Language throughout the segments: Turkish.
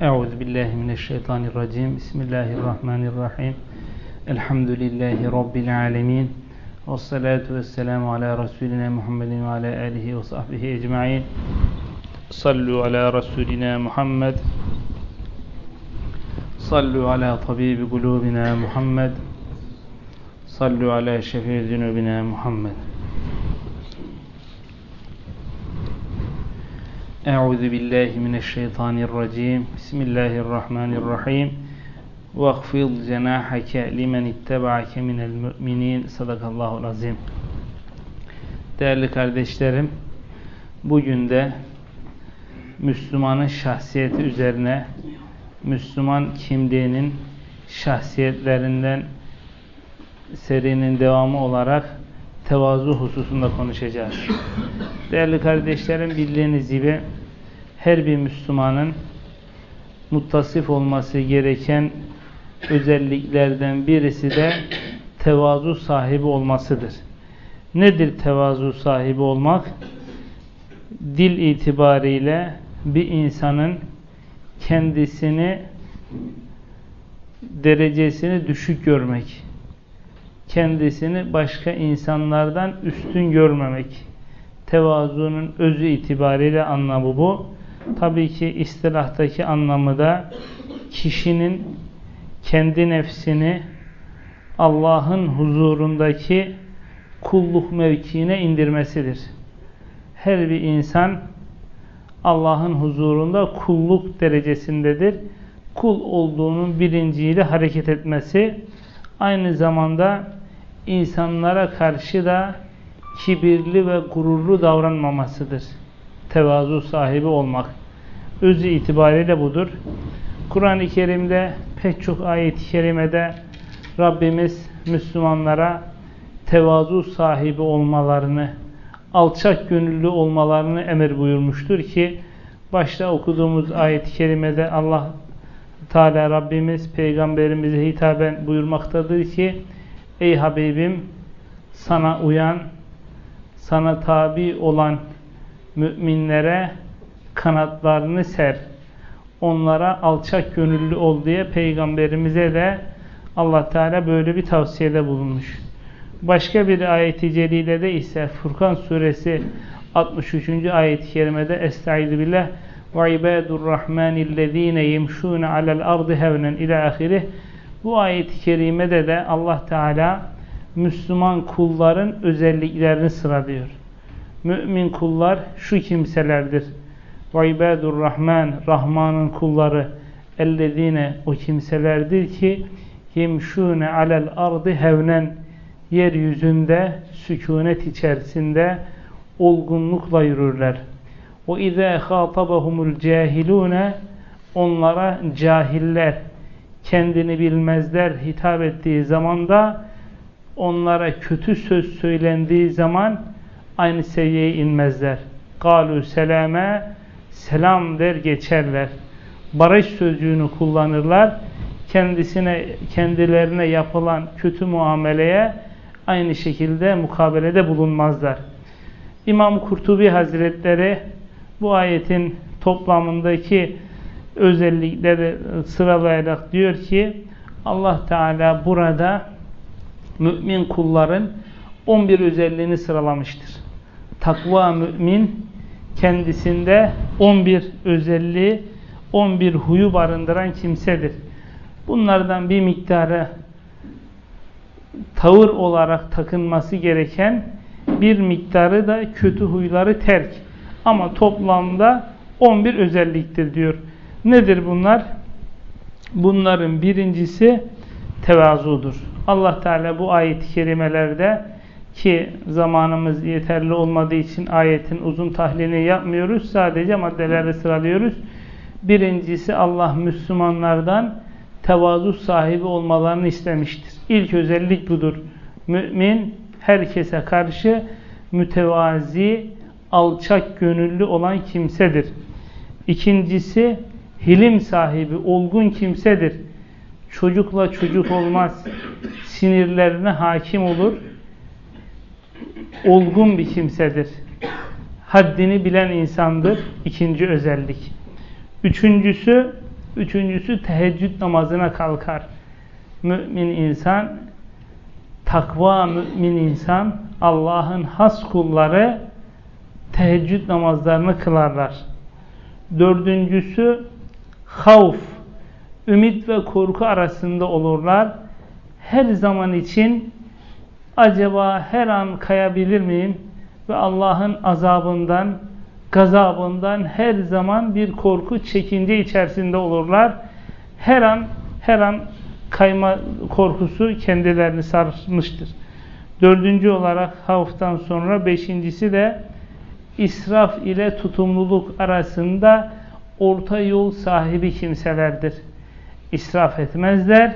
Euzu billahi mineşşeytanirracim. Bismillahirrahmanirrahim. Elhamdülillahi rabbil alamin. Ves salatu vesselamu ala rasulina Muhammedin ve ala alihi ve sahbihi ecmaîn. Sallu ala rasulina Muhammed. Sallu ala tabibi kulubina Muhammed. Sallu ala şefii zunubina Muhammed. Euzu billahi mineşşeytanirracim. Bismillahirrahmanirrahim. Vagfid cenahake limen ittebaake minel müminin. Sadakallahul azim. Değerli kardeşlerim, bugün de Müslümanın şahsiyeti üzerine Müslüman kimliğinin şahsiyetlerinden serinin devamı olarak tevazu hususunda konuşacağız. Değerli kardeşlerim bildiğiniz gibi her bir Müslümanın muttasif olması gereken özelliklerden birisi de tevazu sahibi olmasıdır. Nedir tevazu sahibi olmak? Dil itibariyle bir insanın kendisini derecesini düşük görmek, kendisini başka insanlardan üstün görmemek. Tevazunun özü itibariyle anlamı bu. Tabii ki istilahtaki anlamı da kişinin kendi nefsini Allah'ın huzurundaki kulluk mevkiine indirmesidir. Her bir insan Allah'ın huzurunda kulluk derecesindedir. Kul olduğunun bilinciyle hareket etmesi aynı zamanda insanlara karşı da kibirli ve gururlu davranmamasıdır. Tevazu sahibi olmak. Özü itibariyle budur. Kur'an-ı Kerim'de pek çok ayet-i kerimede Rabbimiz Müslümanlara tevazu sahibi olmalarını, alçak gönüllü olmalarını emir buyurmuştur ki başta okuduğumuz ayet-i kerimede Allah Teala Rabbimiz peygamberimize hitaben buyurmaktadır ki Ey Habibim sana uyan sana tabi olan müminlere kanatlarını ser. Onlara alçak gönüllü ol diye peygamberimize de Allah Teala böyle bir tavsiyede bulunmuş. Başka bir ayet-i celilede ise Furkan suresi 63. ayet-i kerimede Estaizu billah ve ibadur rahmanillezine yemşûne alel ardı hevnen ila ahirih bu ayet-i kerimede de Allah Teala Müslüman kulların özelliklerini sıralıyor. Mümin kullar şu kimselerdir. Ve ibadur rahman, Rahman'ın kulları ellezine o kimselerdir ki yemşûne alel ardı hevnen yeryüzünde sükunet içerisinde olgunlukla yürürler. O izâ khâtabahumul cahilûne onlara cahiller kendini bilmezler hitap ettiği zaman da onlara kötü söz söylendiği zaman aynı seviyeye inmezler. Galu selame selam der geçerler. Barış sözcüğünü kullanırlar. Kendisine kendilerine yapılan kötü muameleye aynı şekilde mukabelede bulunmazlar. İmam Kurtubi Hazretleri bu ayetin toplamındaki özellikleri sıralayarak diyor ki Allah Teala burada mümin kulların 11 özelliğini sıralamıştır. Takva mümin kendisinde 11 özelliği 11 huyu barındıran kimsedir. Bunlardan bir miktarı tavır olarak takınması gereken bir miktarı da kötü huyları terk. Ama toplamda 11 özelliktir diyor. Nedir bunlar? Bunların birincisi tevazudur. Allah Teala bu ayet-i kerimelerde ki zamanımız yeterli olmadığı için ayetin uzun tahlilini yapmıyoruz. Sadece maddeleri sıralıyoruz. Birincisi Allah Müslümanlardan tevazu sahibi olmalarını istemiştir. İlk özellik budur. Mümin herkese karşı mütevazi, alçak gönüllü olan kimsedir. İkincisi hilim sahibi, olgun kimsedir. Çocukla çocuk olmaz. Sinirlerine hakim olur. Olgun bir kimsedir. Haddini bilen insandır. İkinci özellik. Üçüncüsü Üçüncüsü teheccüd namazına kalkar. Mümin insan, takva mümin insan, Allah'ın has kulları teheccüd namazlarını kılarlar. Dördüncüsü havf, ümit ve korku arasında olurlar. Her zaman için acaba her an kayabilir miyim? Ve Allah'ın azabından, gazabından her zaman bir korku, çekince içerisinde olurlar. Her an, her an kayma korkusu kendilerini sarmıştır. Dördüncü olarak havftan sonra beşincisi de israf ile tutumluluk arasında orta yol sahibi kimselerdir. İsraf etmezler,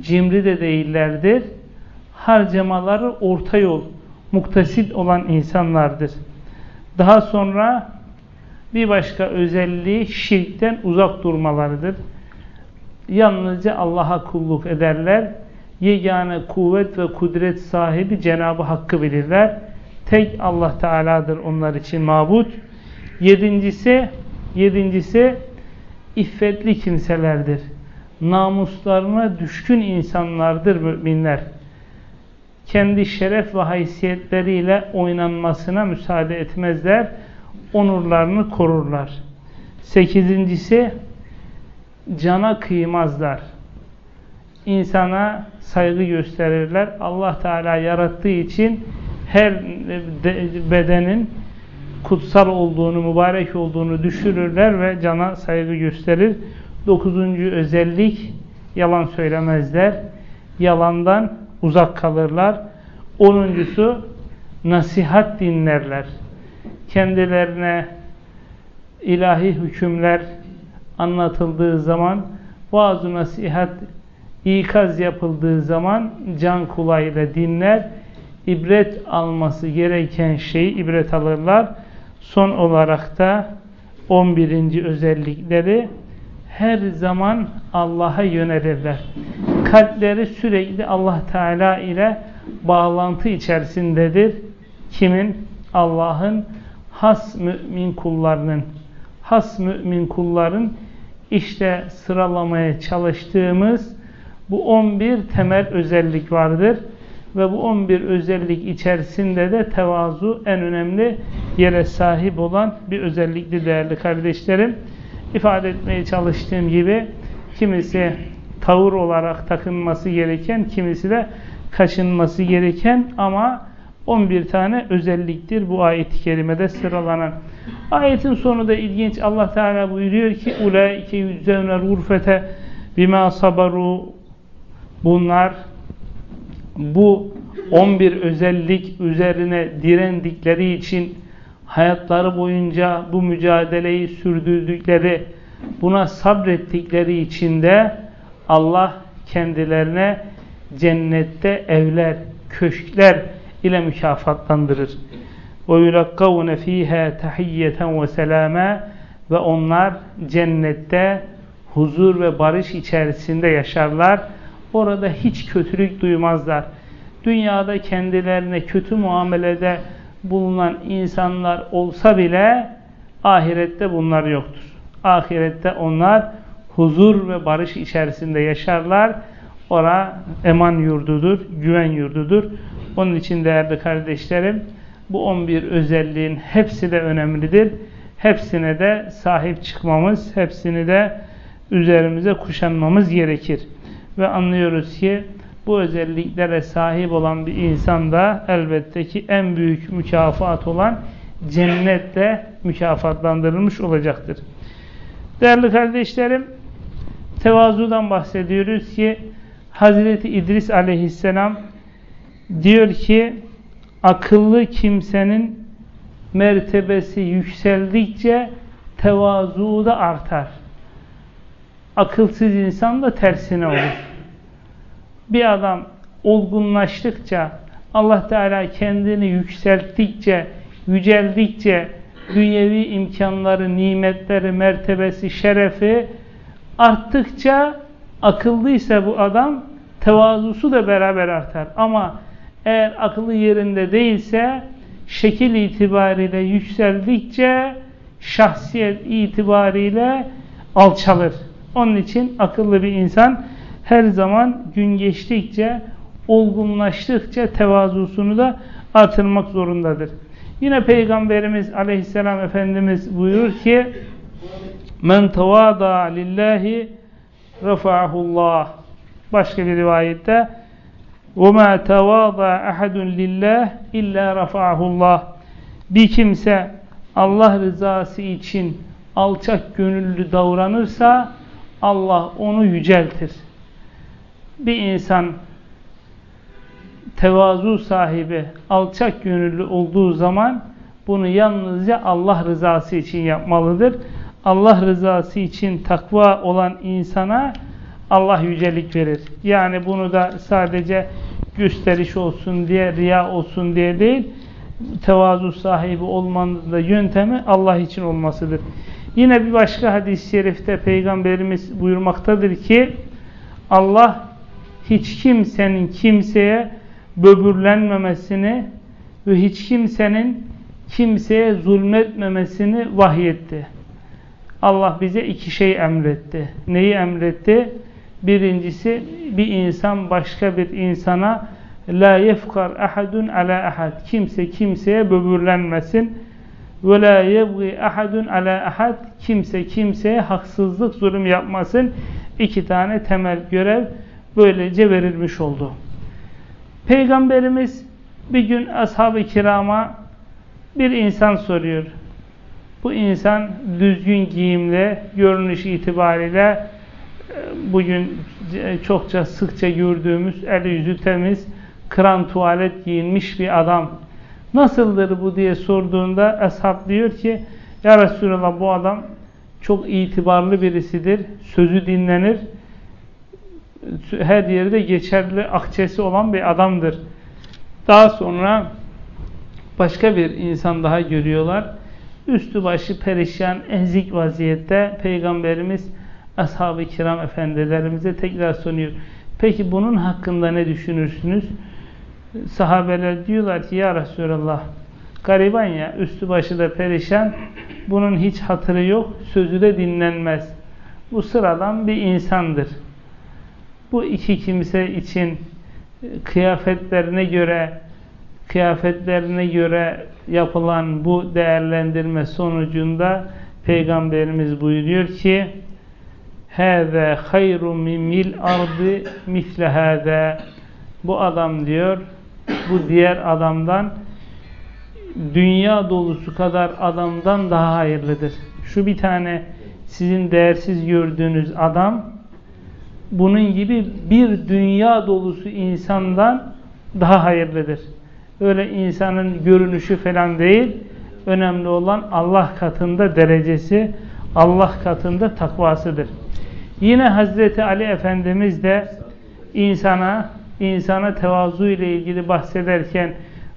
cimri de değillerdir. Harcamaları orta yol, muktasit olan insanlardır. Daha sonra bir başka özelliği şirkten uzak durmalarıdır. Yalnızca Allah'a kulluk ederler. Yegane kuvvet ve kudret sahibi Cenab-ı Hakk'ı bilirler. Tek Allah Teala'dır onlar için mabut. Yedincisi, yedincisi iffetli kimselerdir. Namuslarına düşkün insanlardır müminler. Kendi şeref ve haysiyetleriyle oynanmasına müsaade etmezler. Onurlarını korurlar. Sekizincisi, cana kıymazlar. İnsana saygı gösterirler. Allah Teala yarattığı için her bedenin kutsal olduğunu, mübarek olduğunu düşürürler ve cana saygı gösterir. Dokuzuncu özellik, yalan söylemezler. Yalandan uzak kalırlar. Onuncusu, nasihat dinlerler. Kendilerine ilahi hükümler anlatıldığı zaman, bazı nasihat, ikaz yapıldığı zaman can kulağıyla dinler ibret alması gereken şeyi ibret alırlar. Son olarak da 11. özellikleri her zaman Allah'a yönelirler. Kalpleri sürekli Allah Teala ile bağlantı içerisindedir. Kimin? Allah'ın has mümin kullarının. Has mümin kulların işte sıralamaya çalıştığımız bu 11 temel özellik vardır ve bu 11 özellik içerisinde de tevazu en önemli yere sahip olan bir özellikli değerli kardeşlerim. İfade etmeye çalıştığım gibi kimisi tavır olarak takınması gereken, kimisi de kaçınması gereken ama 11 tane özelliktir bu ayet-i kerimede sıralanan. Ayetin sonu da ilginç. Allah Teala buyuruyor ki ulaike yüzevne rurfete bima sabaru bunlar bu 11 özellik üzerine direndikleri için hayatları boyunca bu mücadeleyi sürdürdükleri, buna sabrettikleri için de Allah kendilerine cennette evler, köşkler ile mükafatlandırır. وَيُلَقَّوْنَ ف۪يهَا تَحِيَّةً وَسَلَامًا Ve onlar cennette huzur ve barış içerisinde yaşarlar Orada hiç kötülük duymazlar. Dünyada kendilerine kötü muamelede bulunan insanlar olsa bile ahirette bunlar yoktur. Ahirette onlar huzur ve barış içerisinde yaşarlar. Ora eman yurdudur, güven yurdudur. Onun için değerli kardeşlerim bu 11 özelliğin hepsi de önemlidir. Hepsine de sahip çıkmamız, hepsini de üzerimize kuşanmamız gerekir ve anlıyoruz ki bu özelliklere sahip olan bir insan da elbette ki en büyük mükafat olan cennette mükafatlandırılmış olacaktır. Değerli kardeşlerim, tevazudan bahsediyoruz ki Hazreti İdris aleyhisselam diyor ki akıllı kimsenin mertebesi yükseldikçe tevazu da artar. Akılsız insan da tersine olur. Bir adam olgunlaştıkça, Allah Teala kendini yükselttikçe, yüceldikçe, dünyevi imkanları, nimetleri, mertebesi, şerefi arttıkça akıllıysa bu adam tevazusu da beraber artar. Ama eğer akıllı yerinde değilse şekil itibariyle yükseldikçe şahsiyet itibariyle alçalır. Onun için akıllı bir insan her zaman gün geçtikçe, olgunlaştıkça tevazusunu da artırmak zorundadır. Yine Peygamberimiz aleyhisselam Efendimiz buyurur ki Men tevâdâ lillahi refa'ahullah Başka bir rivayette وَمَا تَوَاضَى اَحَدٌ لِلّٰهِ اِلَّا رَفَعَهُ اللّٰهِ Bir kimse Allah rızası için alçak gönüllü davranırsa Allah onu yüceltir. Bir insan tevazu sahibi, alçak gönüllü olduğu zaman bunu yalnızca Allah rızası için yapmalıdır. Allah rızası için takva olan insana Allah yücelik verir. Yani bunu da sadece gösteriş olsun diye, riya olsun diye değil, tevazu sahibi olmanın da yöntemi Allah için olmasıdır. Yine bir başka hadis-i şerifte Peygamberimiz buyurmaktadır ki Allah hiç kimsenin kimseye böbürlenmemesini ve hiç kimsenin kimseye zulmetmemesini vahyetti. Allah bize iki şey emretti. Neyi emretti? Birincisi bir insan başka bir insana la yefkar ahadun ala ahad. Kimse kimseye böbürlenmesin. Ve la yebgi ahadun ala ahad. Kimse kimseye haksızlık, zulüm yapmasın. İki tane temel görev böylece verilmiş oldu. Peygamberimiz bir gün ashab-ı kirama bir insan soruyor. Bu insan düzgün giyimle, görünüş itibariyle e, bugün çokça sıkça gördüğümüz eli yüzü temiz, kran tuvalet giyinmiş bir adam. Nasıldır bu diye sorduğunda ashab diyor ki Ya Resulallah bu adam çok itibarlı birisidir, sözü dinlenir, her yerde geçerli akçesi olan bir adamdır. Daha sonra başka bir insan daha görüyorlar. Üstü başı perişan, ezik vaziyette Peygamberimiz ashab-ı kiram efendilerimize tekrar soruyor. Peki bunun hakkında ne düşünürsünüz? Sahabeler diyorlar ki ya Resulallah gariban ya üstü başı da perişan bunun hiç hatırı yok sözü de dinlenmez. Bu sıradan bir insandır. Bu iki kimse için kıyafetlerine göre kıyafetlerine göre yapılan bu değerlendirme sonucunda Peygamberimiz buyuruyor ki Hâze hayru mimil ardı misle hâze Bu adam diyor, bu diğer adamdan dünya dolusu kadar adamdan daha hayırlıdır. Şu bir tane sizin değersiz gördüğünüz adam bunun gibi bir dünya dolusu insandan daha hayırlıdır. Öyle insanın görünüşü falan değil. Önemli olan Allah katında derecesi, Allah katında takvasıdır. Yine Hazreti Ali Efendimiz de insana insana tevazu ile ilgili bahsederken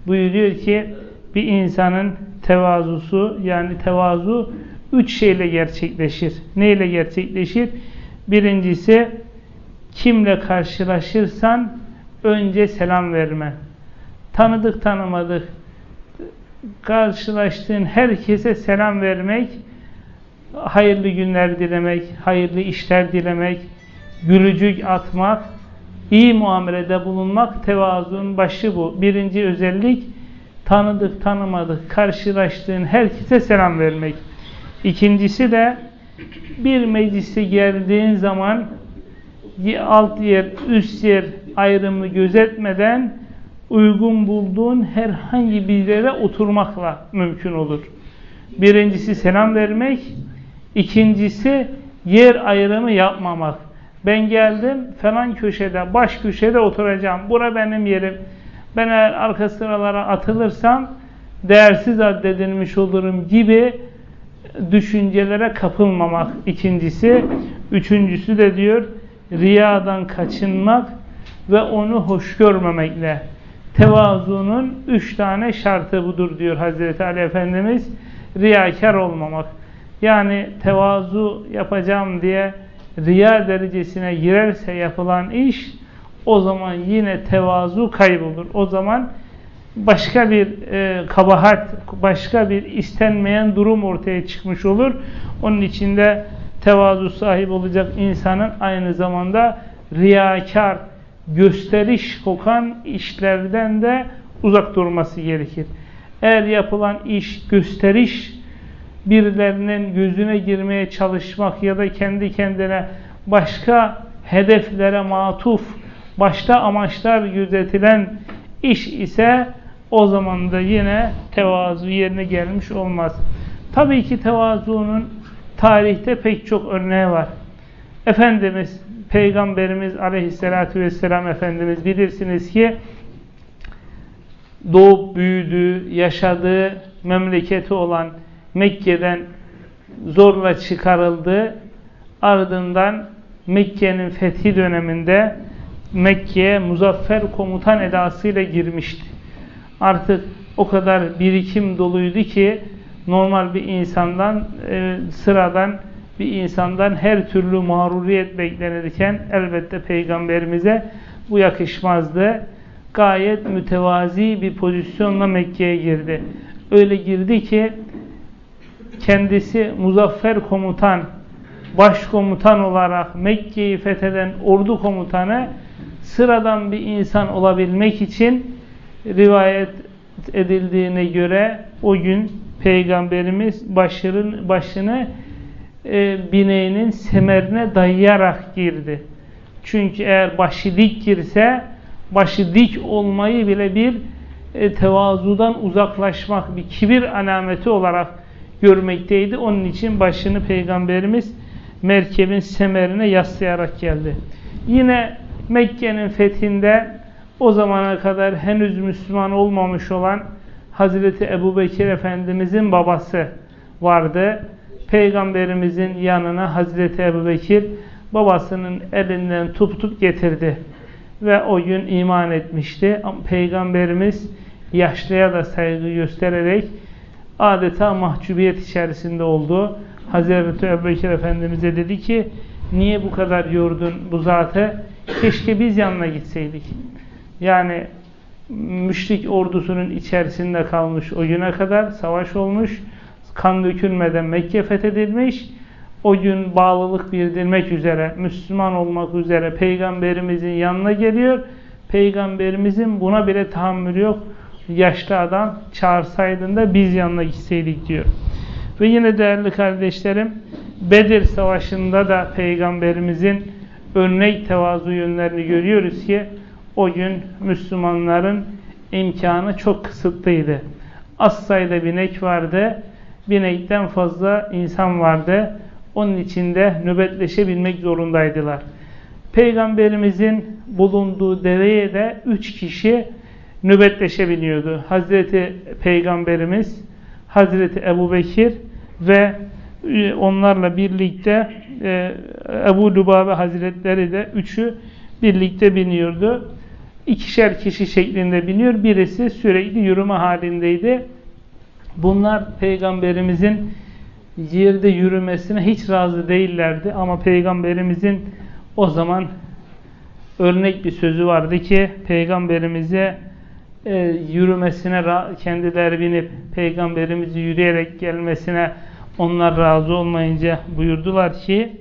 buyuruyor ki bir insanın tevazusu yani tevazu üç şeyle gerçekleşir. Neyle gerçekleşir? Birincisi kimle karşılaşırsan önce selam verme. Tanıdık tanımadık karşılaştığın herkese selam vermek hayırlı günler dilemek, hayırlı işler dilemek, gülücük atmak, iyi muamelede bulunmak tevazunun başı bu. Birinci özellik tanıdık tanımadık karşılaştığın herkese selam vermek. İkincisi de bir meclise geldiğin zaman alt yer, üst yer ayrımı gözetmeden uygun bulduğun herhangi bir yere oturmakla mümkün olur. Birincisi selam vermek, İkincisi yer ayrımı yapmamak. Ben geldim falan köşede, baş köşede oturacağım. Bura benim yerim. Ben eğer arka sıralara atılırsam değersiz addedilmiş olurum gibi düşüncelere kapılmamak ikincisi. Üçüncüsü de diyor riyadan kaçınmak ve onu hoş görmemekle. Tevazunun üç tane şartı budur diyor Hazreti Ali Efendimiz. Riyakar olmamak. Yani tevazu yapacağım diye riya derecesine girerse yapılan iş o zaman yine tevazu kaybolur. O zaman başka bir e, kabahat, başka bir istenmeyen durum ortaya çıkmış olur. Onun içinde tevazu sahibi olacak insanın aynı zamanda riyakar, gösteriş kokan işlerden de uzak durması gerekir. Eğer yapılan iş gösteriş, birilerinin gözüne girmeye çalışmak ya da kendi kendine başka hedeflere matuf, başta amaçlar gözetilen iş ise o zaman da yine tevazu yerine gelmiş olmaz. Tabii ki tevazunun tarihte pek çok örneği var. Efendimiz, Peygamberimiz aleyhissalatü vesselam Efendimiz bilirsiniz ki doğup büyüdüğü, yaşadığı memleketi olan Mekke'den zorla çıkarıldı. Ardından Mekke'nin fethi döneminde Mekke'ye muzaffer komutan edasıyla girmişti. Artık o kadar birikim doluydu ki normal bir insandan, e, sıradan bir insandan her türlü mağruriyet beklenirken elbette peygamberimize bu yakışmazdı. Gayet mütevazi bir pozisyonla Mekke'ye girdi. Öyle girdi ki kendisi muzaffer komutan, başkomutan olarak Mekke'yi fetheden ordu komutanı sıradan bir insan olabilmek için rivayet edildiğine göre o gün Peygamberimiz başının, başını e, bineğinin semerine dayayarak girdi. Çünkü eğer başı dik girse başı dik olmayı bile bir e, tevazudan uzaklaşmak, bir kibir alameti olarak görmekteydi. Onun için başını Peygamberimiz merkebin semerine yaslayarak geldi. Yine Mekke'nin fethinde o zamana kadar henüz Müslüman olmamış olan Hazreti Ebu Bekir Efendimizin babası vardı. Peygamberimizin yanına Hazreti Ebu Bekir babasının elinden tutup getirdi. Ve o gün iman etmişti. Peygamberimiz yaşlıya da saygı göstererek adeta mahcubiyet içerisinde oldu. Hazreti Ebu Bekir Efendimiz'e dedi ki niye bu kadar yordun bu zatı? Keşke biz yanına gitseydik. Yani müşrik ordusunun içerisinde kalmış o güne kadar savaş olmuş. Kan dökülmeden Mekke fethedilmiş. O gün bağlılık bildirmek üzere, Müslüman olmak üzere Peygamberimizin yanına geliyor. Peygamberimizin buna bile tahammülü yok. Yaşlı adam çağırsaydın da biz yanına gitseydik diyor. Ve yine değerli kardeşlerim Bedir Savaşı'nda da Peygamberimizin örnek tevazu yönlerini görüyoruz ki o gün Müslümanların imkanı çok kısıtlıydı. Az sayıda binek vardı. Binekten fazla insan vardı. Onun içinde nöbetleşebilmek zorundaydılar. Peygamberimizin bulunduğu deveye de üç kişi nöbetleşebiliyordu. Hazreti Peygamberimiz, Hazreti Ebu Bekir ve e, onlarla birlikte e, Ebu Lubabe Hazretleri de üçü birlikte biniyordu. İkişer kişi şeklinde biniyor. Birisi sürekli yürüme halindeydi. Bunlar peygamberimizin yerde yürümesine hiç razı değillerdi. Ama peygamberimizin o zaman örnek bir sözü vardı ki peygamberimize e, yürümesine kendileri binip peygamberimizi yürüyerek gelmesine onlar razı olmayınca buyurdular ki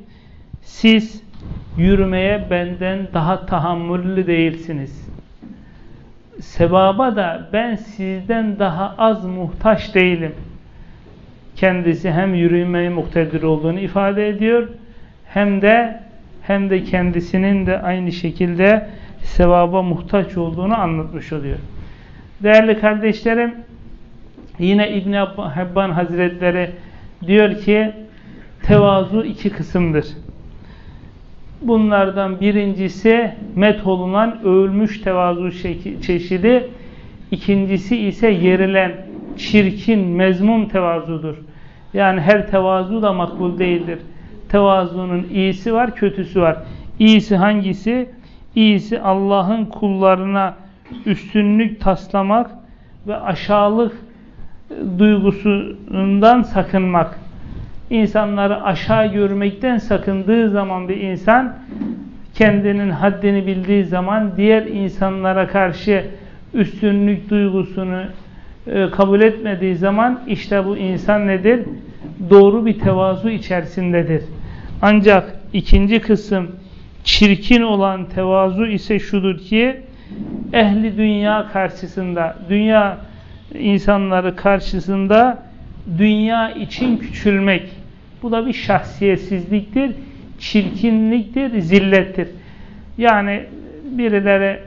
siz yürümeye benden daha tahammüllü değilsiniz. Sevaba da ben sizden daha az muhtaç değilim. Kendisi hem yürümeye muktedir olduğunu ifade ediyor hem de hem de kendisinin de aynı şekilde sevaba muhtaç olduğunu anlatmış oluyor. Değerli kardeşlerim yine İbn Habban Hazretleri diyor ki tevazu iki kısımdır. Bunlardan birincisi metholunan övülmüş tevazu çeşidi. İkincisi ise yerilen çirkin, mezmum tevazudur. Yani her tevazu da makbul değildir. Tevazunun iyisi var, kötüsü var. İyisi hangisi? İyisi Allah'ın kullarına üstünlük taslamak ve aşağılık duygusundan sakınmak insanları aşağı görmekten sakındığı zaman bir insan kendinin haddini bildiği zaman diğer insanlara karşı üstünlük duygusunu e, kabul etmediği zaman işte bu insan nedir? Doğru bir tevazu içerisindedir. Ancak ikinci kısım çirkin olan tevazu ise şudur ki ehli dünya karşısında, dünya insanları karşısında dünya için küçülmek. Bu da bir şahsiyetsizliktir, çirkinliktir, zillettir. Yani birileri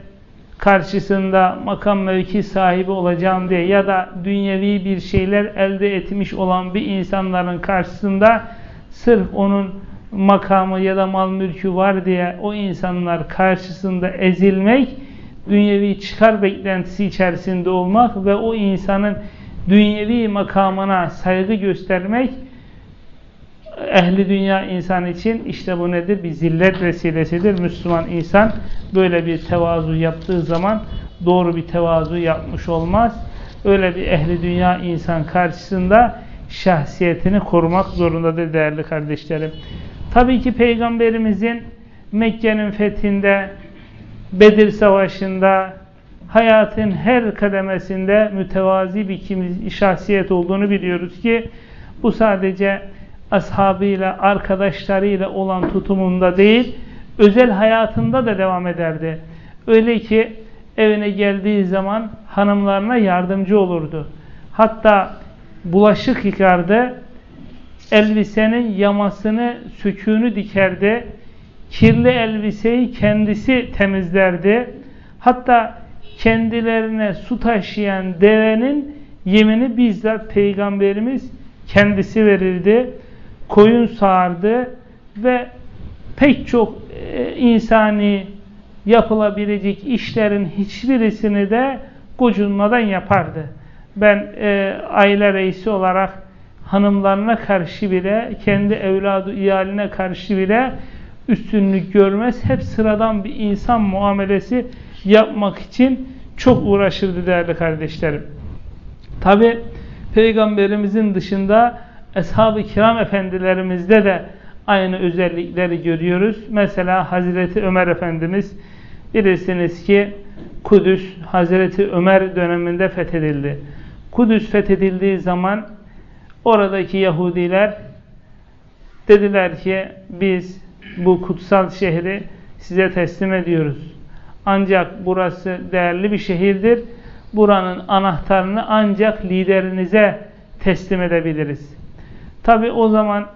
karşısında makam mevki sahibi olacağım diye ya da dünyevi bir şeyler elde etmiş olan bir insanların karşısında sırf onun makamı ya da mal mülkü var diye o insanlar karşısında ezilmek, dünyevi çıkar beklentisi içerisinde olmak ve o insanın dünyevi makamına saygı göstermek ehli dünya insan için işte bu nedir? Bir zillet vesilesidir. Müslüman insan böyle bir tevazu yaptığı zaman doğru bir tevazu yapmış olmaz. Öyle bir ehli dünya insan karşısında şahsiyetini korumak zorundadır değerli kardeşlerim. Tabii ki Peygamberimizin Mekke'nin fethinde, Bedir Savaşı'nda, hayatın her kademesinde mütevazi bir şahsiyet olduğunu biliyoruz ki bu sadece ashabıyla, arkadaşlarıyla olan tutumunda değil, özel hayatında da devam ederdi. Öyle ki evine geldiği zaman hanımlarına yardımcı olurdu. Hatta bulaşık yıkardı, elbisenin yamasını, söküğünü dikerdi, kirli elbiseyi kendisi temizlerdi. Hatta kendilerine su taşıyan devenin yemini bizzat Peygamberimiz kendisi verirdi koyun sağardı ve pek çok e, insani yapılabilecek işlerin hiçbirisini de gocunmadan yapardı. Ben e, aile reisi olarak hanımlarına karşı bile, kendi evladı iyaline karşı bile üstünlük görmez. Hep sıradan bir insan muamelesi yapmak için çok uğraşırdı değerli kardeşlerim. Tabi Peygamberimizin dışında Eshab-ı Kiram efendilerimizde de aynı özellikleri görüyoruz. Mesela Hazreti Ömer Efendimiz bilirsiniz ki Kudüs Hazreti Ömer döneminde fethedildi. Kudüs fethedildiği zaman oradaki Yahudiler dediler ki biz bu kutsal şehri size teslim ediyoruz. Ancak burası değerli bir şehirdir. Buranın anahtarını ancak liderinize teslim edebiliriz. Tabi o zaman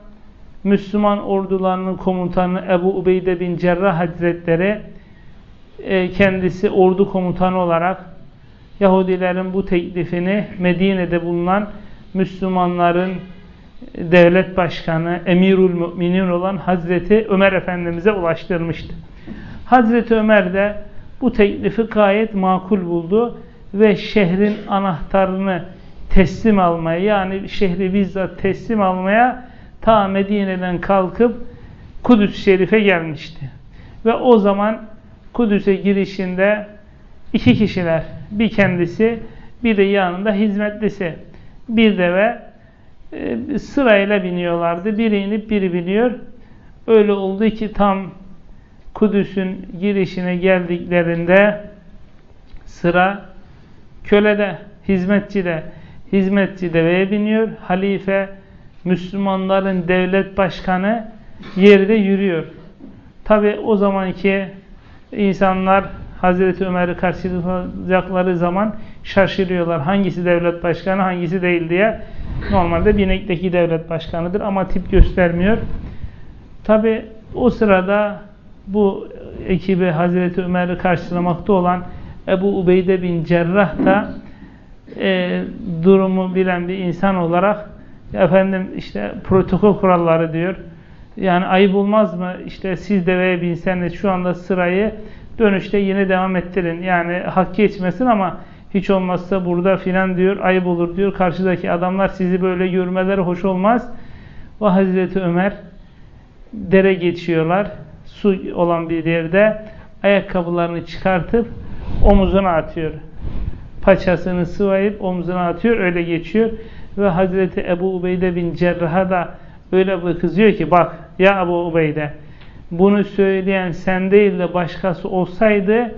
Müslüman ordularının komutanı Ebu Ubeyde bin Cerrah Hazretleri e, kendisi ordu komutanı olarak Yahudilerin bu teklifini Medine'de bulunan Müslümanların devlet başkanı, emirül müminin olan Hazreti Ömer Efendimiz'e ulaştırmıştı. Hazreti Ömer de bu teklifi gayet makul buldu ve şehrin anahtarını teslim almaya yani şehri bizzat teslim almaya ta Medine'den kalkıp Kudüs Şerif'e gelmişti. Ve o zaman Kudüs'e girişinde iki kişiler, bir kendisi, bir de yanında hizmetlisi. Bir deve e, sırayla biniyorlardı. Biri inip biri biniyor. Öyle oldu ki tam Kudüs'ün girişine geldiklerinde sıra kölede, hizmetçide hizmetçi deveye biniyor. Halife, Müslümanların devlet başkanı yerde yürüyor. Tabi o zamanki insanlar Hazreti Ömer'i karşılayacakları zaman şaşırıyorlar. Hangisi devlet başkanı, hangisi değil diye. Normalde binekteki devlet başkanıdır ama tip göstermiyor. Tabi o sırada bu ekibi Hazreti Ömer'i karşılamakta olan Ebu Ubeyde bin Cerrah da e, durumu bilen bir insan olarak efendim işte protokol kuralları diyor. Yani ayıp olmaz mı? İşte siz deveye binseniz şu anda sırayı dönüşte yine devam ettirin. Yani hak geçmesin ama hiç olmazsa burada filan diyor ayıp olur diyor. Karşıdaki adamlar sizi böyle görmeleri hoş olmaz. Ve Hazreti Ömer dere geçiyorlar. Su olan bir yerde ayakkabılarını çıkartıp omuzuna atıyor paçasını sıvayıp omzuna atıyor öyle geçiyor ve Hazreti Ebu Ubeyde bin Cerrah'a da öyle bir kızıyor ki bak ya Ebu Ubeyde bunu söyleyen sen değil de başkası olsaydı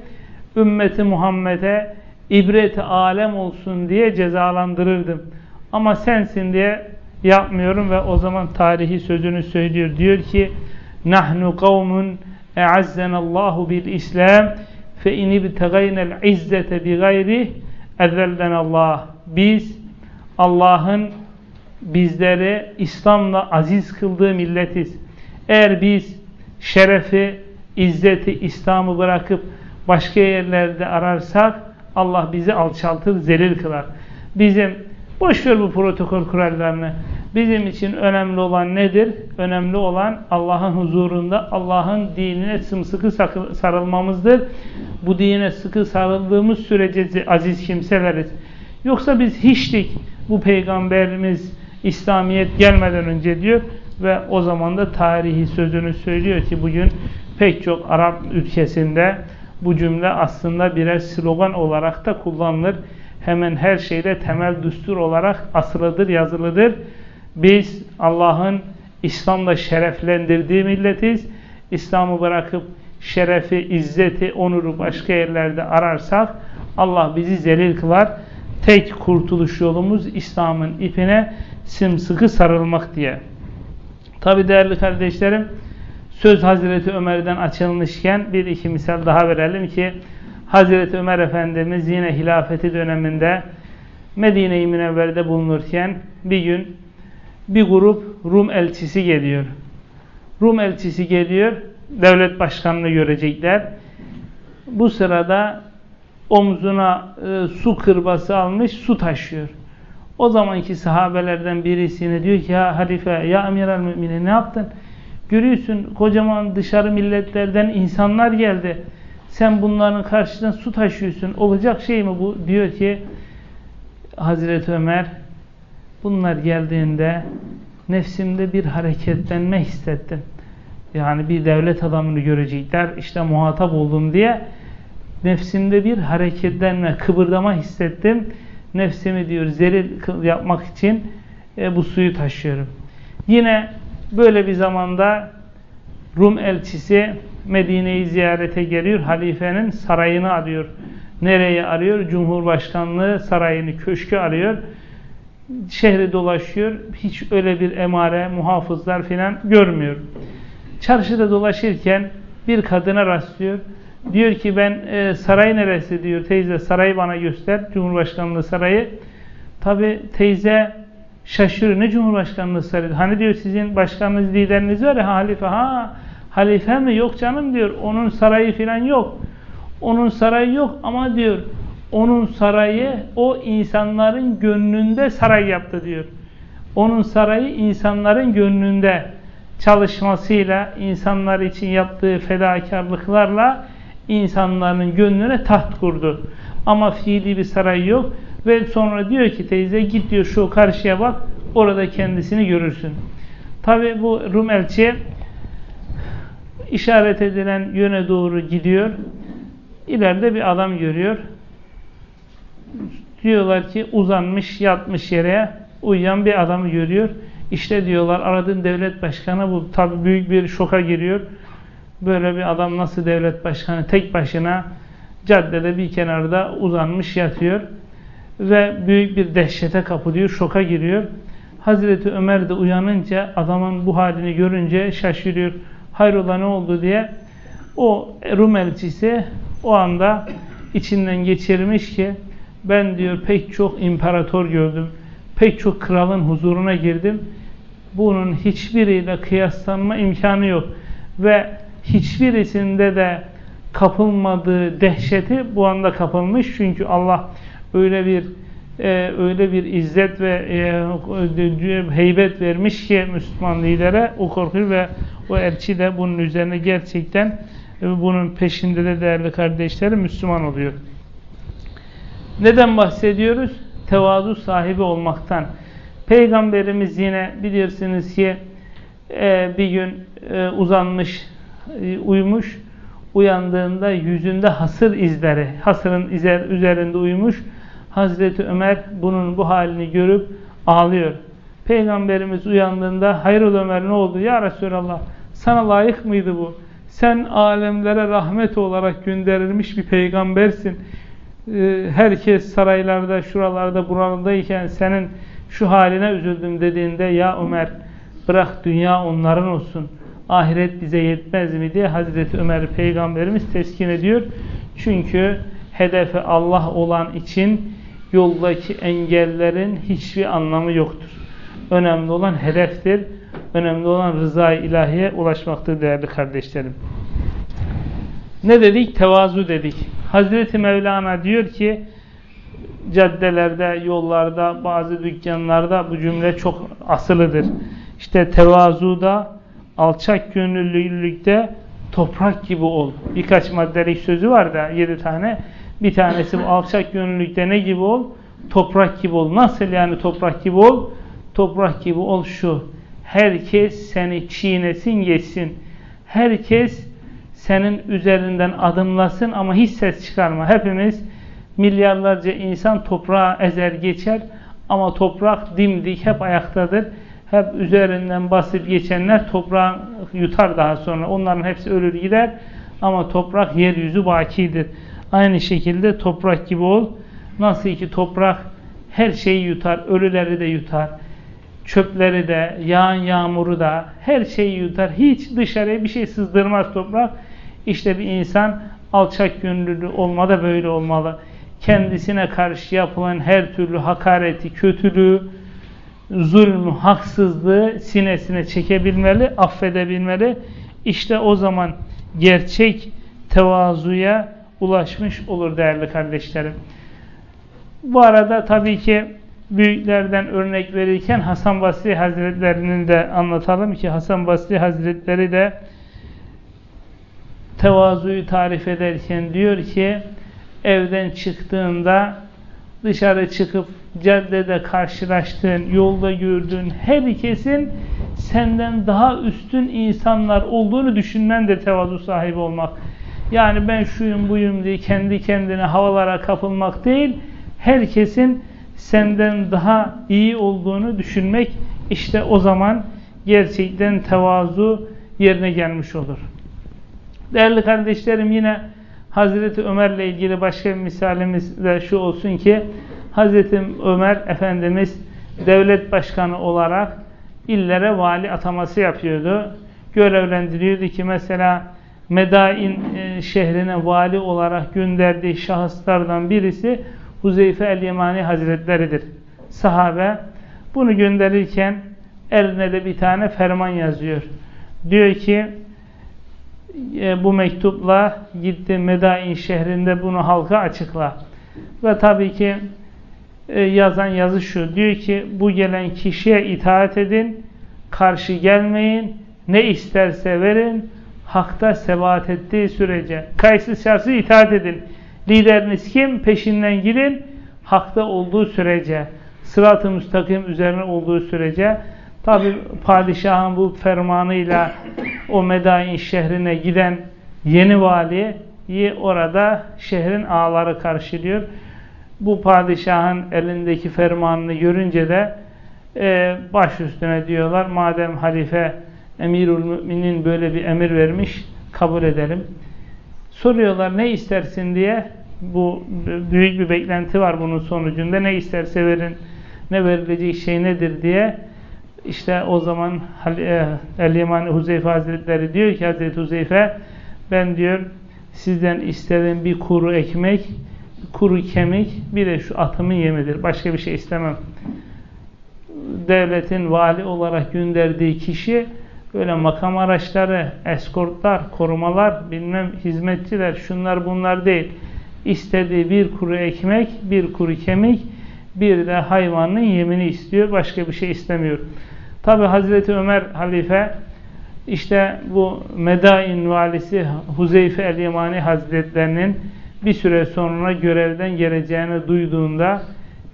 ümmeti Muhammed'e ibret alem olsun diye cezalandırırdım. Ama sensin diye yapmıyorum ve o zaman tarihi sözünü söylüyor. Diyor ki Nahnu kavmun e'azzenallahu bil İslam fe in ibtegayna'l izzete bi gayri Allah. Biz Allah'ın bizleri İslam'la aziz kıldığı milletiz. Eğer biz şerefi, izzeti, İslam'ı bırakıp başka yerlerde ararsak Allah bizi alçaltır, zelil kılar. Bizim boş ver bu protokol kurallarını. Bizim için önemli olan nedir? Önemli olan Allah'ın huzurunda Allah'ın dinine sımsıkı sarılmamızdır. Bu dine sıkı sarıldığımız sürece aziz kimseleriz. Yoksa biz hiçlik. Bu peygamberimiz İslamiyet gelmeden önce diyor ve o zaman da tarihi sözünü söylüyor ki bugün pek çok Arap ülkesinde bu cümle aslında birer slogan olarak da kullanılır. Hemen her şeyde temel düstur olarak asılıdır, yazılıdır. Biz Allah'ın İslam'da şereflendirdiği milletiz. İslam'ı bırakıp şerefi, izzeti, onuru başka yerlerde ararsak Allah bizi zelil kılar. Tek kurtuluş yolumuz İslam'ın ipine sımsıkı sarılmak diye. Tabi değerli kardeşlerim söz Hazreti Ömer'den açılmışken bir iki misal daha verelim ki Hazreti Ömer Efendimiz yine hilafeti döneminde Medine-i Münevver'de bulunurken bir gün bir grup Rum elçisi geliyor. Rum elçisi geliyor, devlet başkanını görecekler. Bu sırada omzuna e, su kırbası almış, su taşıyor. O zamanki sahabelerden birisine diyor ki ya halife, ya amiral müminin ne yaptın? Görüyorsun kocaman dışarı milletlerden insanlar geldi. Sen bunların karşısına su taşıyorsun. Olacak şey mi bu? Diyor ki Hazreti Ömer bunlar geldiğinde nefsimde bir hareketlenme hissettim. Yani bir devlet adamını görecekler. işte muhatap oldum diye nefsimde bir hareketlenme, kıvırdama hissettim. Nefsimi diyor zelil yapmak için e, bu suyu taşıyorum. Yine böyle bir zamanda Rum elçisi Medine'yi ziyarete geliyor. Halifenin sarayını arıyor. Nereye arıyor? Cumhurbaşkanlığı sarayını, köşkü arıyor. Şehri dolaşıyor. Hiç öyle bir emare, muhafızlar filan görmüyor. Çarşıda dolaşırken bir kadına rastlıyor. Diyor ki ben e, saray neresi diyor teyze sarayı bana göster. Cumhurbaşkanlığı sarayı. Tabi teyze şaşırıyor. Ne Cumhurbaşkanlığı sarayı? Hani diyor sizin başkanınız lideriniz var ya halife. Ha halife mi? Yok canım diyor. Onun sarayı filan yok. Onun sarayı yok ama diyor onun sarayı o insanların gönlünde saray yaptı diyor. Onun sarayı insanların gönlünde çalışmasıyla, insanlar için yaptığı fedakarlıklarla insanların gönlüne taht kurdu. Ama fiili bir saray yok. Ve sonra diyor ki teyze git diyor şu karşıya bak orada kendisini görürsün. Tabi bu Rum elçi işaret edilen yöne doğru gidiyor. İleride bir adam görüyor. Diyorlar ki uzanmış yatmış yere uyuyan bir adamı görüyor. İşte diyorlar aradığın devlet başkanı bu. Tabi büyük bir şoka giriyor. Böyle bir adam nasıl devlet başkanı tek başına caddede bir kenarda uzanmış yatıyor ve büyük bir dehşete kapılıyor, şoka giriyor. Hazreti Ömer de uyanınca adamın bu halini görünce şaşırıyor. Hayrola ne oldu diye. O Rum elçisi o anda içinden geçirmiş ki ben diyor pek çok imparator gördüm. Pek çok kralın huzuruna girdim. Bunun hiçbiriyle kıyaslanma imkanı yok. Ve hiçbirisinde de kapılmadığı dehşeti bu anda kapılmış. Çünkü Allah öyle bir e, öyle bir izzet ve e, heybet vermiş ki Müslüman lidere o korkuyor ve o elçi de bunun üzerine gerçekten e, bunun peşinde de değerli kardeşlerim Müslüman oluyor. Neden bahsediyoruz? Tevazu sahibi olmaktan. Peygamberimiz yine bilirsiniz ki e, bir gün e, uzanmış e, uyumuş. Uyandığında yüzünde hasır izleri, hasırın üzerinde uyumuş. Hazreti Ömer bunun bu halini görüp ağlıyor. Peygamberimiz uyandığında hayrola Ömer ne oldu? Ya Resulallah sana layık mıydı bu? Sen alemlere rahmet olarak gönderilmiş bir peygambersin. Ee, herkes saraylarda, şuralarda, buralardayken senin şu haline üzüldüm dediğinde ya Ömer bırak dünya onların olsun. ahiret bize yetmez mi diye Hazreti Ömer Peygamberimiz teskin ediyor. Çünkü hedefi Allah olan için yoldaki engellerin hiçbir anlamı yoktur. Önemli olan hedeftir. Önemli olan rıza-i ilahiye ulaşmaktır değerli kardeşlerim. Ne dedik? Tevazu dedik. Hazreti Mevlana diyor ki caddelerde, yollarda, bazı dükkanlarda bu cümle çok asılıdır. İşte tevazuda, alçak gönüllülükte toprak gibi ol. Birkaç maddelik sözü var da yedi tane. Bir tanesi bu alçak gönüllülükte ne gibi ol? Toprak gibi ol. Nasıl yani toprak gibi ol? Toprak gibi ol şu. Herkes seni çiğnesin, yesin. Herkes senin üzerinden adımlasın ama hiç ses çıkarma. Hepimiz milyarlarca insan toprağa ezer geçer ama toprak dimdik hep ayaktadır. Hep üzerinden basıp geçenler toprağı yutar daha sonra. Onların hepsi ölür gider ama toprak yeryüzü bakidir. Aynı şekilde toprak gibi ol. Nasıl ki toprak her şeyi yutar, ölüleri de yutar. Çöpleri de, yağan yağmuru da, her şeyi yutar. Hiç dışarıya bir şey sızdırmaz toprak. İşte bir insan alçak gönüllü olmalı böyle olmalı. Kendisine karşı yapılan her türlü hakareti, kötülüğü, zulmü, haksızlığı sinesine çekebilmeli, affedebilmeli. İşte o zaman gerçek tevazuya ulaşmış olur değerli kardeşlerim. Bu arada tabii ki büyüklerden örnek verirken Hasan Basri Hazretlerinin de anlatalım ki Hasan Basri Hazretleri de tevazuyu tarif ederken diyor ki evden çıktığında dışarı çıkıp caddede karşılaştığın, yolda gördüğün herkesin senden daha üstün insanlar olduğunu düşünmen de tevazu sahibi olmak. Yani ben şuyum buyum diye kendi kendine havalara kapılmak değil, herkesin senden daha iyi olduğunu düşünmek işte o zaman gerçekten tevazu yerine gelmiş olur. Değerli kardeşlerim yine Hazreti Ömer ile ilgili başka bir misalimiz de şu olsun ki Hazreti Ömer Efendimiz devlet başkanı olarak illere vali ataması yapıyordu. Görevlendiriyordu ki mesela Medain e, şehrine vali olarak gönderdiği şahıslardan birisi Huzeyfe el-Yemani Hazretleridir. Sahabe bunu gönderirken eline de bir tane ferman yazıyor. Diyor ki e, bu mektupla gitti Medain şehrinde bunu halka açıkla. Ve tabii ki e, yazan yazı şu. Diyor ki bu gelen kişiye itaat edin, karşı gelmeyin, ne isterse verin, hakta sebat ettiği sürece. Kayıtsız şartsız itaat edin. Lideriniz kim? Peşinden gidin. Hakta olduğu sürece. Sırat-ı müstakim üzerine olduğu sürece. Tabi padişahın bu fermanıyla o Medain şehrine giden yeni valiyi orada şehrin ağları karşılıyor. Bu padişahın elindeki fermanını görünce de e, baş üstüne diyorlar. Madem halife emirül müminin böyle bir emir vermiş kabul edelim. Soruyorlar ne istersin diye. Bu büyük bir beklenti var bunun sonucunda. Ne isterse verin. Ne verilecek şey nedir diye. İşte o zaman e, El-Yemani Huzeyfe Hazretleri diyor ki Hazreti Huzeyfe ben diyor sizden istediğim bir kuru ekmek, kuru kemik bir de şu atımın yemidir. Başka bir şey istemem. Devletin vali olarak gönderdiği kişi böyle makam araçları, eskortlar, korumalar, bilmem hizmetçiler, şunlar bunlar değil. İstediği bir kuru ekmek, bir kuru kemik, bir de hayvanın yemini istiyor. Başka bir şey istemiyor. Tabi Hazreti Ömer halife işte bu Medain valisi Huzeyfe el-Yemani Hazretlerinin bir süre sonra görevden geleceğini duyduğunda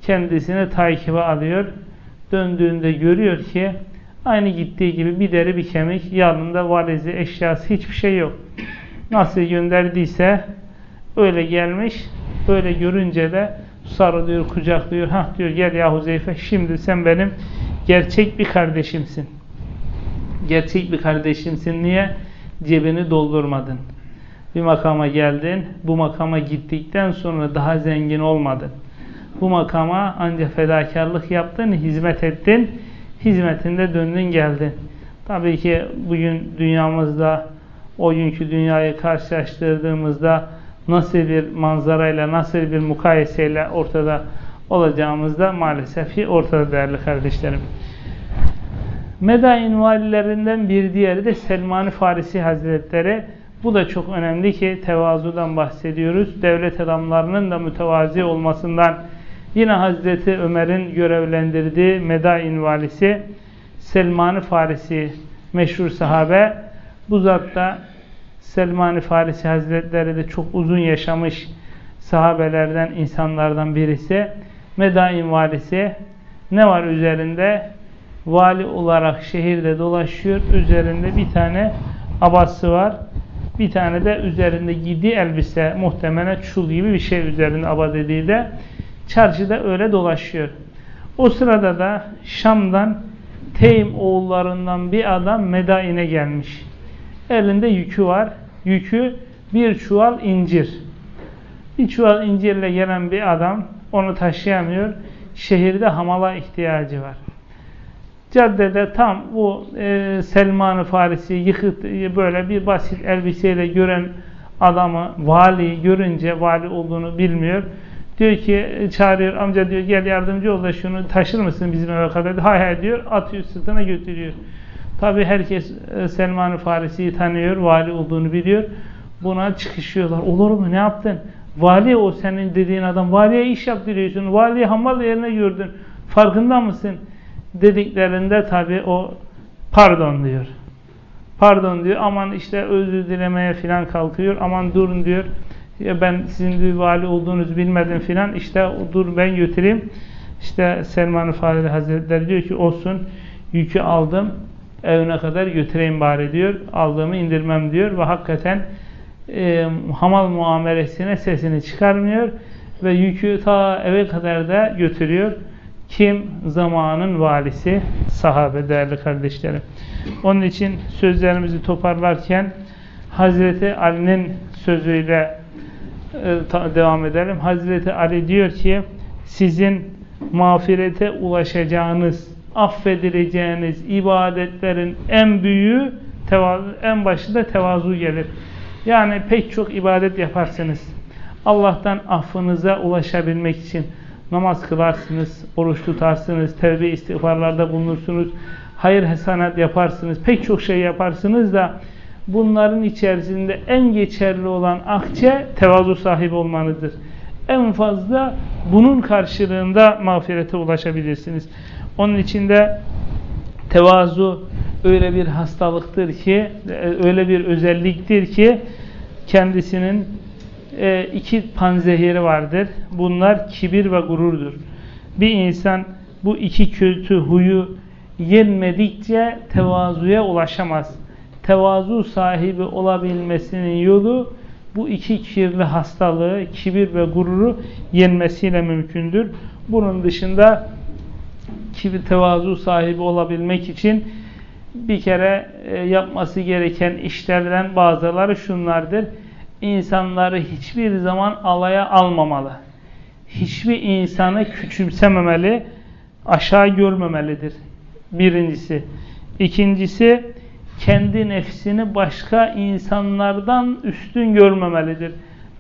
kendisini takibe alıyor. Döndüğünde görüyor ki aynı gittiği gibi bir deri bir kemik yanında valizi eşyası hiçbir şey yok. Nasıl gönderdiyse öyle gelmiş. Böyle görünce de sarılıyor, kucaklıyor. Ha diyor gel ya Huzeyfe şimdi sen benim gerçek bir kardeşimsin. Gerçek bir kardeşimsin. Niye? Cebini doldurmadın. Bir makama geldin. Bu makama gittikten sonra daha zengin olmadın. Bu makama ancak fedakarlık yaptın, hizmet ettin. Hizmetinde döndün geldin. Tabii ki bugün dünyamızda o günkü dünyayı karşılaştırdığımızda nasıl bir manzarayla, nasıl bir mukayeseyle ortada olacağımızda maalesef ki ortada değerli kardeşlerim. Medain valilerinden bir diğeri de Selman-ı Farisi Hazretleri. Bu da çok önemli ki tevazudan bahsediyoruz. Devlet adamlarının da mütevazi olmasından yine Hazreti Ömer'in görevlendirdiği Medain valisi Selman-ı Farisi meşhur sahabe. Bu zat da Selman-ı Farisi Hazretleri de çok uzun yaşamış sahabelerden, insanlardan birisi. Medain valisi ne var üzerinde? Vali olarak şehirde dolaşıyor. Üzerinde bir tane abası var. Bir tane de üzerinde giydiği elbise muhtemelen çul gibi bir şey üzerinde aba dediği de çarşıda öyle dolaşıyor. O sırada da Şam'dan Teym oğullarından bir adam Medain'e gelmiş. Elinde yükü var. Yükü bir çuval incir. Bir çuval incirle gelen bir adam onu taşıyamıyor. Şehirde hamala ihtiyacı var. Caddede tam bu e, Selman-ı Farisi yıkıt böyle bir basit elbiseyle gören adamı vali görünce vali olduğunu bilmiyor. Diyor ki çağırıyor amca diyor gel yardımcı ol da şunu taşır mısın bizim eve kadar? Hay hay diyor atıyor sırtına götürüyor. Tabi herkes e, Selman-ı Farisi'yi tanıyor, vali olduğunu biliyor. Buna çıkışıyorlar. Olur mu ne yaptın? Vali o senin dediğin adam. Valiye iş yaptırıyorsun. Valiye hamal yerine gördün. Farkında mısın? Dediklerinde tabi o pardon diyor. Pardon diyor. Aman işte özür dilemeye filan kalkıyor. Aman durun diyor. Ya ben sizin bir vali olduğunuzu bilmedim filan. İşte dur ben götüreyim. İşte Selman-ı Farisi Hazretleri diyor ki olsun yükü aldım evine kadar götüreyim bari diyor. Aldığımı indirmem diyor ve hakikaten e, hamal muamelesine sesini çıkarmıyor ve yükü ta eve kadar da götürüyor. Kim? Zamanın valisi sahabe değerli kardeşlerim. Onun için sözlerimizi toparlarken Hazreti Ali'nin sözüyle devam edelim. Hazreti Ali diyor ki sizin mağfirete ulaşacağınız affedileceğiniz ibadetlerin en büyüğü tevazu, en başında tevazu gelir. Yani pek çok ibadet yaparsınız. Allah'tan affınıza ulaşabilmek için namaz kılarsınız, oruç tutarsınız, tevbe istiğfarlarda bulunursunuz, hayır hesanat yaparsınız, pek çok şey yaparsınız da bunların içerisinde en geçerli olan akçe tevazu sahibi olmanıdır. En fazla bunun karşılığında mağfirete ulaşabilirsiniz. Onun içinde tevazu öyle bir hastalıktır ki, öyle bir özelliktir ki kendisinin e, iki panzehiri vardır. Bunlar kibir ve gururdur. Bir insan bu iki kötü huyu yenmedikçe tevazuya ulaşamaz. Tevazu sahibi olabilmesinin yolu bu iki kirli hastalığı, kibir ve gururu yenmesiyle mümkündür. Bunun dışında kibir tevazu sahibi olabilmek için bir kere e, yapması gereken işlerden bazıları şunlardır. İnsanları hiçbir zaman alaya almamalı. Hiçbir insanı küçümsememeli, aşağı görmemelidir. Birincisi. İkincisi, kendi nefsini başka insanlardan üstün görmemelidir.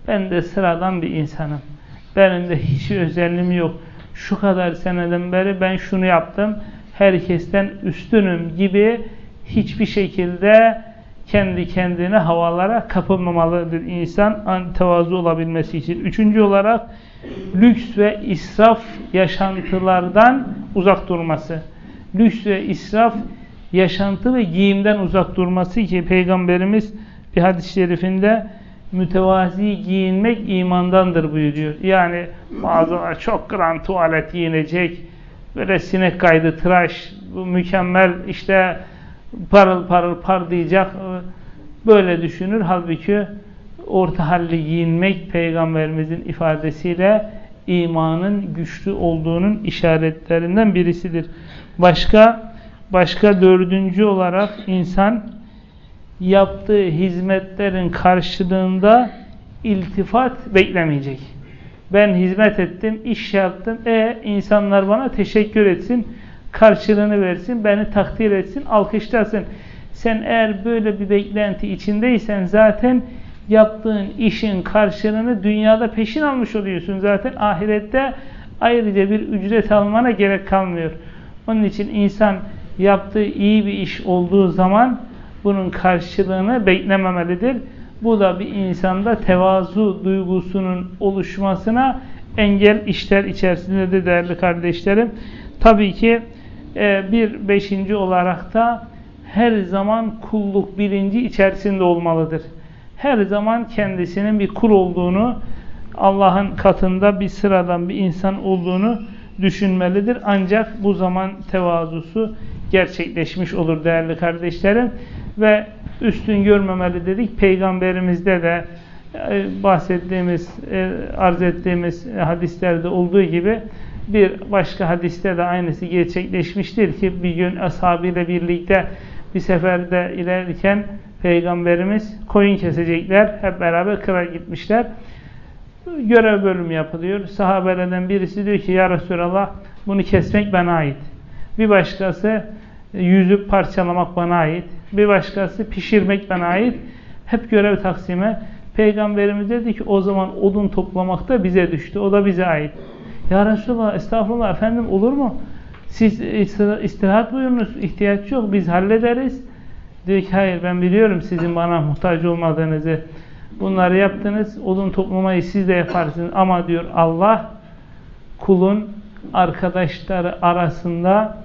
Ben de sıradan bir insanım. Benim de hiçbir özelliğim yok şu kadar seneden beri ben şunu yaptım, herkesten üstünüm gibi hiçbir şekilde kendi kendine havalara kapılmamalıdır insan tevazu olabilmesi için. Üçüncü olarak lüks ve israf yaşantılardan uzak durması. Lüks ve israf yaşantı ve giyimden uzak durması ki Peygamberimiz bir hadis-i şerifinde mütevazi giyinmek imandandır buyuruyor. Yani bazıları çok gran tuvalet giyinecek, böyle sinek kaydı, tıraş, bu mükemmel işte parıl parıl parlayacak böyle düşünür. Halbuki orta halli giyinmek peygamberimizin ifadesiyle imanın güçlü olduğunun işaretlerinden birisidir. Başka başka dördüncü olarak insan yaptığı hizmetlerin karşılığında iltifat beklemeyecek. Ben hizmet ettim, iş yaptım. E insanlar bana teşekkür etsin. karşılığını versin, beni takdir etsin, alkışlasın. Sen eğer böyle bir beklenti içindeysen zaten yaptığın işin karşılığını dünyada peşin almış oluyorsun. Zaten ahirette ayrıca bir ücret almana gerek kalmıyor. Onun için insan yaptığı iyi bir iş olduğu zaman bunun karşılığını beklememelidir. Bu da bir insanda tevazu duygusunun oluşmasına engel işler içerisindedir değerli kardeşlerim. Tabii ki e, bir beşinci olarak da her zaman kulluk bilinci içerisinde olmalıdır. Her zaman kendisinin bir kul olduğunu, Allah'ın katında bir sıradan bir insan olduğunu düşünmelidir. Ancak bu zaman tevazusu gerçekleşmiş olur değerli kardeşlerim. Ve üstün görmemeli dedik. Peygamberimizde de e, bahsettiğimiz, e, arz ettiğimiz hadislerde olduğu gibi bir başka hadiste de aynısı gerçekleşmiştir ki bir gün ashabıyla birlikte bir seferde ilerlerken Peygamberimiz koyun kesecekler. Hep beraber kıra gitmişler. Görev bölümü yapılıyor. Sahabelerden birisi diyor ki Ya Resulallah bunu kesmek bana ait. Bir başkası yüzüp parçalamak bana ait. Bir başkası pişirmek bana ait. Hep görev taksime. Peygamberimiz dedi ki o zaman odun toplamak da bize düştü. O da bize ait. Ya Resulallah estağfurullah efendim olur mu? Siz istirahat buyurunuz. ihtiyaç yok. Biz hallederiz. Diyor ki hayır ben biliyorum sizin bana muhtaç olmadığınızı. Bunları yaptınız. Odun toplamayı siz de yaparsınız. Ama diyor Allah kulun arkadaşları arasında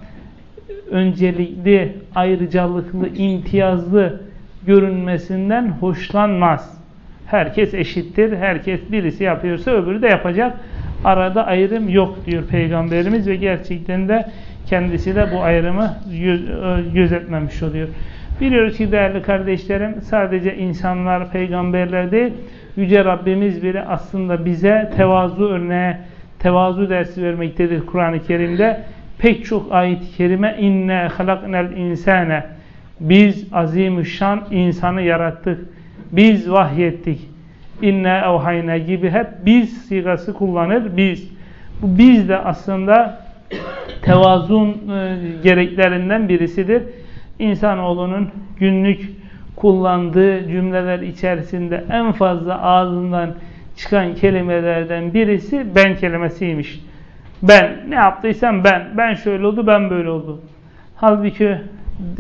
öncelikli, ayrıcalıklı, imtiyazlı görünmesinden hoşlanmaz. Herkes eşittir. Herkes birisi yapıyorsa öbürü de yapacak. Arada ayrım yok diyor Peygamberimiz ve gerçekten de kendisi de bu ayrımı gözetmemiş oluyor. Biliyoruz ki değerli kardeşlerim sadece insanlar, peygamberler değil, Yüce Rabbimiz bile aslında bize tevazu örneği, tevazu dersi vermektedir Kur'an-ı Kerim'de. Pek çok ayet-i kerime inne halaknel insane biz azimüşşan insanı yarattık. Biz vahyettik. İnne evhayne gibi hep biz sigası kullanır. Biz. Bu biz de aslında tevazun e, gereklerinden birisidir insanoğlunun günlük kullandığı cümleler içerisinde en fazla ağzından çıkan kelimelerden birisi ben kelimesiymiş. Ben ne yaptıysam ben, ben şöyle oldu, ben böyle oldu. Halbuki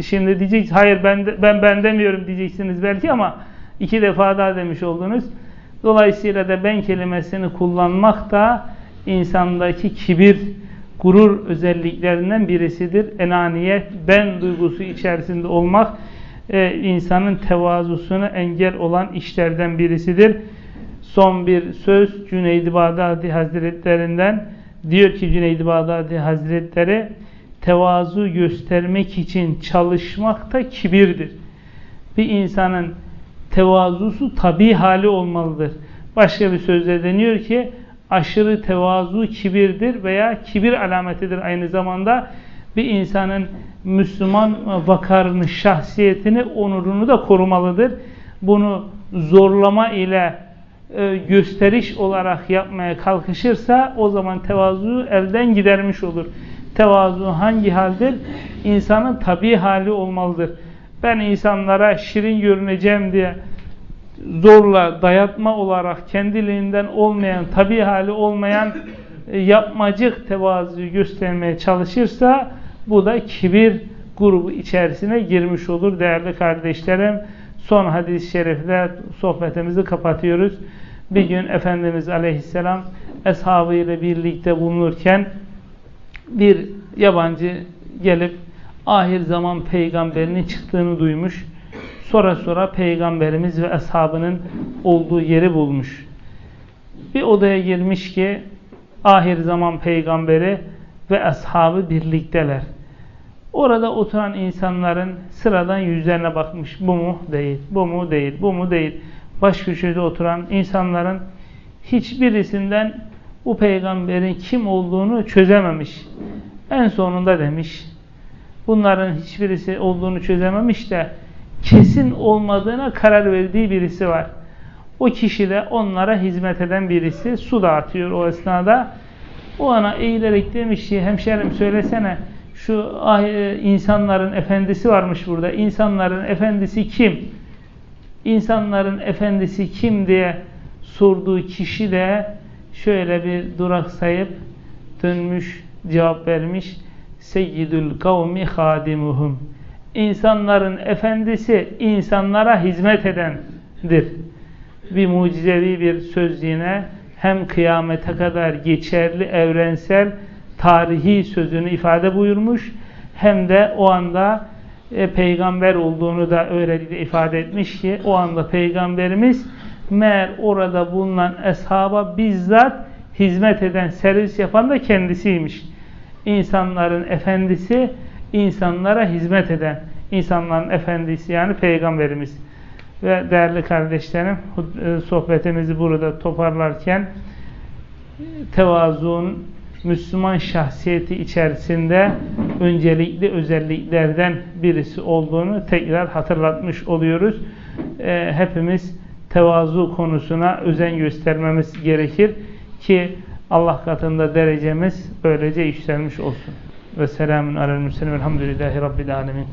şimdi diyeceksiniz, hayır ben, de, ben ben demiyorum diyeceksiniz belki ama iki defa daha demiş oldunuz. Dolayısıyla da ben kelimesini kullanmak da insandaki kibir, gurur özelliklerinden birisidir. Enaniyet, ben duygusu içerisinde olmak e, insanın tevazusuna engel olan işlerden birisidir. Son bir söz Cüneyd-i Bağdadi Hazretlerinden diyor ki Cüneyd-i Bağdadi Hazretleri tevazu göstermek için çalışmak da kibirdir. Bir insanın tevazusu tabi hali olmalıdır. Başka bir sözde deniyor ki aşırı tevazu kibirdir veya kibir alametidir aynı zamanda. Bir insanın Müslüman vakarını, şahsiyetini, onurunu da korumalıdır. Bunu zorlama ile e, gösteriş olarak yapmaya kalkışırsa o zaman tevazu elden gidermiş olur. Tevazu hangi haldir? İnsanın tabi hali olmalıdır. Ben insanlara şirin görüneceğim diye zorla dayatma olarak kendiliğinden olmayan, tabi hali olmayan e, yapmacık tevazuyu göstermeye çalışırsa bu da kibir grubu içerisine girmiş olur değerli kardeşlerim. Son hadis-i şerifle sohbetimizi kapatıyoruz. Bir gün Efendimiz Aleyhisselam eshabıyla birlikte bulunurken bir yabancı gelip ahir zaman peygamberinin çıktığını duymuş sonra sonra peygamberimiz ve ashabının olduğu yeri bulmuş. Bir odaya girmiş ki ahir zaman peygamberi ve ashabı birlikteler. Orada oturan insanların sıradan yüzlerine bakmış. Bu mu? Değil. Bu mu? Değil. Bu mu? Değil. Baş köşede oturan insanların hiçbirisinden bu peygamberin kim olduğunu çözememiş. En sonunda demiş. Bunların hiçbirisi olduğunu çözememiş de kesin olmadığına karar verdiği birisi var. O kişi de onlara hizmet eden birisi su dağıtıyor o esnada. O ana eğilerek demiş ki hemşerim söylesene Şu e, insanların efendisi varmış burada. İnsanların efendisi kim? İnsanların efendisi kim diye sorduğu kişi de şöyle bir duraksayıp dönmüş cevap vermiş. Seyyidül kavmi hadimuhum. İnsanların efendisi insanlara hizmet edendir. Bir mucizevi bir söz yine hem kıyamete kadar geçerli evrensel tarihi sözünü ifade buyurmuş hem de o anda e, peygamber olduğunu da de ifade etmiş ki o anda peygamberimiz meğer orada bulunan eshaba bizzat hizmet eden, servis yapan da kendisiymiş. İnsanların efendisi, insanlara hizmet eden, insanların efendisi yani peygamberimiz. Ve değerli kardeşlerim, e, sohbetimizi burada toparlarken tevazuun Müslüman şahsiyeti içerisinde öncelikli özelliklerden birisi olduğunu tekrar hatırlatmış oluyoruz. E, hepimiz tevazu konusuna özen göstermemiz gerekir ki Allah katında derecemiz böylece yükselmiş olsun. Ve selamun alel müslim. Elhamdülillahi Rabbil alemin.